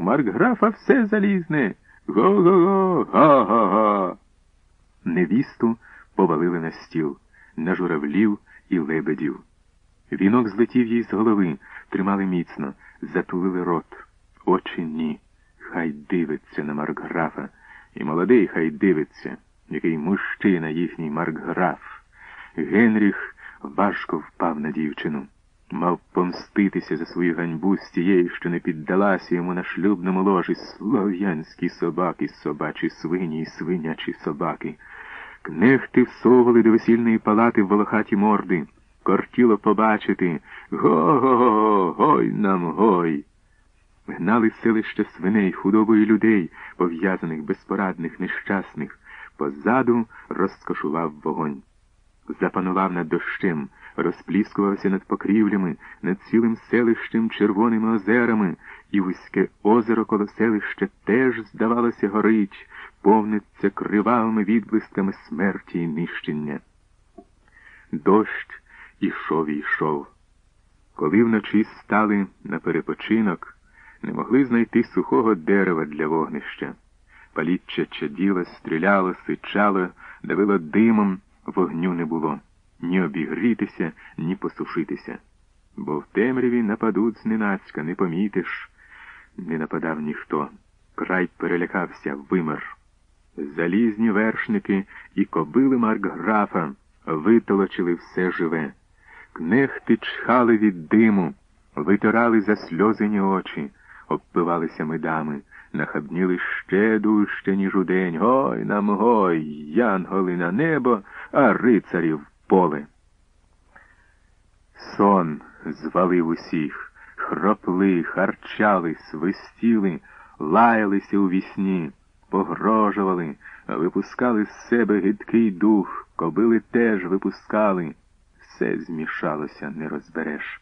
У маркграфа все залізне. Го-го-го, га-га-га. Невісту повалили на стіл, на журавлів і лебедів. Вінок злетів їй з голови, тримали міцно, затулили рот. Очі ні. Хай дивиться на маркграфа. І молодий хай дивиться, який мужчина їхній маркграф. Генріх важко впав на дівчину. Мав помститися за свою ганьбу з тієї, що не піддалася йому на шлюбному ложі слов'янські собаки, собачі свині і свинячі собаки. Кнехти всовували до весільної палати в волохаті морди. Кортіло побачити го-го-го, гой нам гой. Гнали селище свиней, худобою людей, пов'язаних, безпорадних, нещасних. Позаду розкошував вогонь. Запанував над дощем, розпліскувався над покрівлями, над цілим селищем червоними озерами, і вузьке озеро коло селища теж, здавалося, горить, повниться кривавими відблисками смерті і нищення. Дощ ішов і йшов. Коли вночі стали на перепочинок, не могли знайти сухого дерева для вогнища. Паліччя чаділо, стріляло, сичало, давило димом, вогню не було. Ні обігрітися, ні посушитися. Бо в темряві нападуть зненацька, не помітиш. Не нападав ніхто. Край перелякався, вимер. Залізні вершники і кобили маркграфа витолочили все живе. Кнехти чхали від диму, витирали засльозені очі, обпивалися медами, нахабніли ще дужче, ніж удень. Гой нам гой, янголи на небо, а рицарів поле. Сон звалив усіх, хропли, харчали, свистіли, лаялися у вісні, погрожували, випускали з себе гидкий дух, кобили теж випускали. Все змішалося, не розбереш.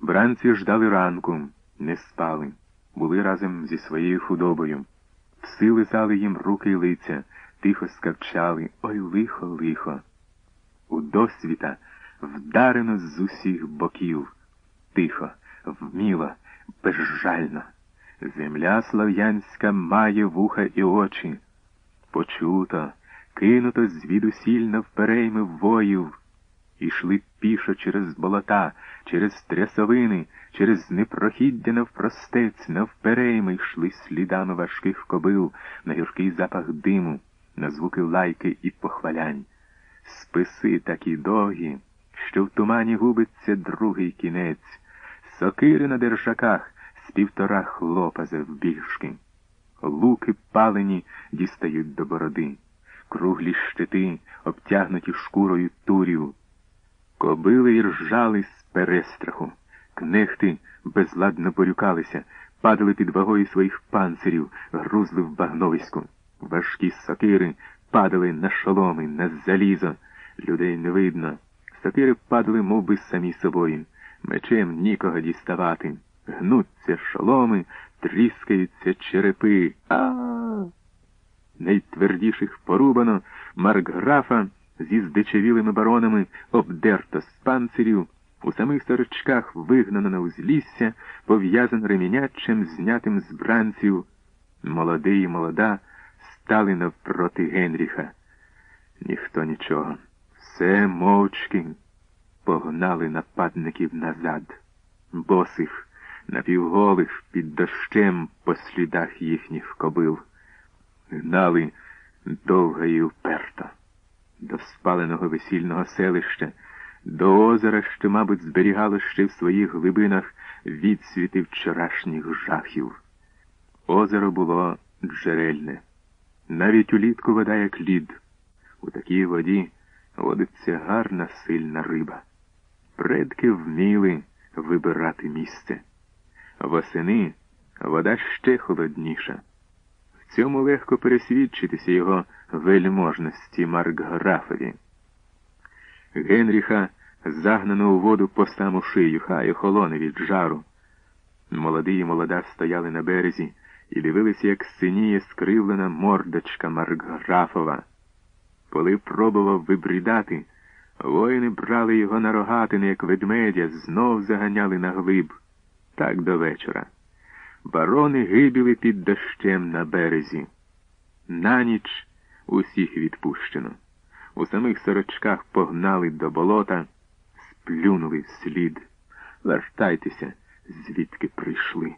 Бранці ждали ранку, не спали, були разом зі своєю худобою. Пси лизали їм руки й лиця, тихо скавчали, ой лихо, лихо. У досвіта вдарено з усіх боків. Тихо, вміло, безжально. Земля слав'янська має вуха і очі. Почуто, кинуто звідусіль навперейми воїв. Ішли пішо через болота, через трясовини, через непрохіддя навпростець, навперейми йшли слідами важких кобил, на гіркий запах диму, на звуки лайки і похвалянь. Списи такі довгі, що в тумані губиться другий кінець, сокири на держаках з півтора хлопа завбільшки. Луки палені дістають до бороди, круглі щити, обтягнуті шкурою турів. Кобили й ржали з перестраху. Кнехти безладно борюкалися, падали під вагою своїх панцирів, грузли в багновиську. Важкі сокири падали на шоломи, на залізо. Людей не видно. Сокири падали мов би, самі собою. Мечем нікого діставати. Гнуться шоломи, тріскаються черепи. А. Найтвердіших порубано маркграфа зі здичавілими баронами обдерто з панцирів, у самих сорочках вигнано на узлісся, пов'язано ремінячем, знятим з бранців. Молодий і молода стали навпроти Генріха. Ніхто нічого. Все мовчки погнали нападників назад, босих, напівголих під дощем по слідах їхніх кобил. Гнали довго і вперто до спаленого весільного селища, до озера, що, мабуть, зберігало ще в своїх глибинах відсвіти вчорашніх жахів. Озеро було джерельне. Навіть улітку вода як лід. У такій воді водиться гарна сильна риба. Предки вміли вибирати місце. Восени вода ще холодніша. Цьому легко пересвідчитися його вельможності Маркграфові. Генріха загнано у воду по саму шию, хай охолоне від жару. Молодий і молода стояли на березі і дивилися, як синіє скривлена мордочка Маркграфова. Коли пробував вибрідати, воїни брали його на рогатини, як ведмедя, знов заганяли на глиб. Так до вечора. Барони гибіли під дощем на березі. На ніч усіх відпущено. У самих сорочках погнали до болота, сплюнули вслід. Вертайтеся, звідки прийшли.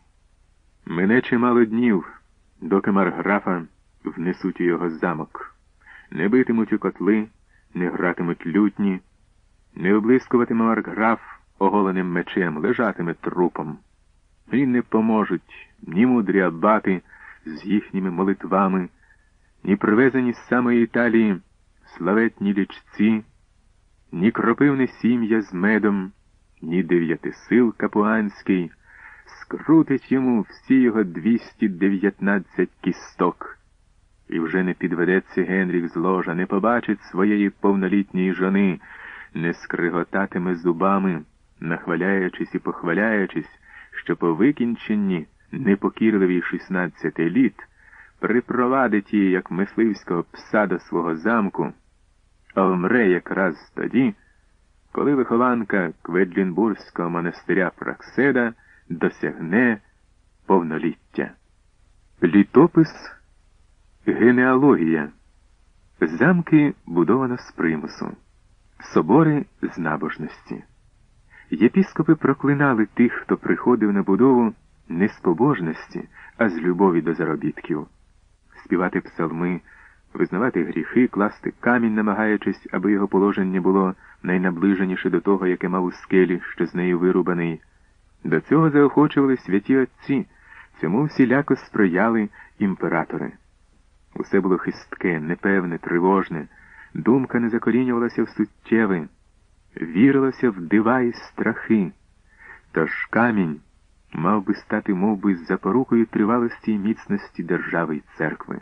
Мене чимало днів, доки марграфа внесуть у його замок. Не битимуть у котли, не гратимуть лютні, не облискуватиме марграф оголеним мечем, лежатиме трупом. І не поможуть ні мудрі абати з їхніми молитвами, ні привезені з самої Італії славетні лічці, ні кропивне сім'я з медом, ні дев'ятисил капуанський, скрутить йому всі його двісті дев'ятнадцять кісток. І вже не підведеться Генріх з ложа, не побачить своєї повнолітньої жони, не скриготатиме зубами, нахваляючись і похваляючись, що по викінченні непокірливій шістнадцяти літ припровадить її, як мисливського пса до свого замку, а вмре якраз тоді, коли вихованка Кведлінбурзького монастиря Пракседа досягне повноліття. Літопис Генеалогія. Замки будовано з примусу, собори з набожності. Єпіскопи проклинали тих, хто приходив на будову не з побожності, а з любові до заробітків, співати псалми, визнавати гріхи, класти камінь, намагаючись, аби його положення було найнаближеніше до того, яке мав у скелі, що з нею вирубаний. До цього заохочували святі отці, цьому всіляко сприяли імператори. Усе було хистке, непевне, тривожне, думка не закорінювалася в суттєве, вірилося в дива і страхи. Тож камінь мав би стати мов би, запорукою тривалості і міцності держави й церкви.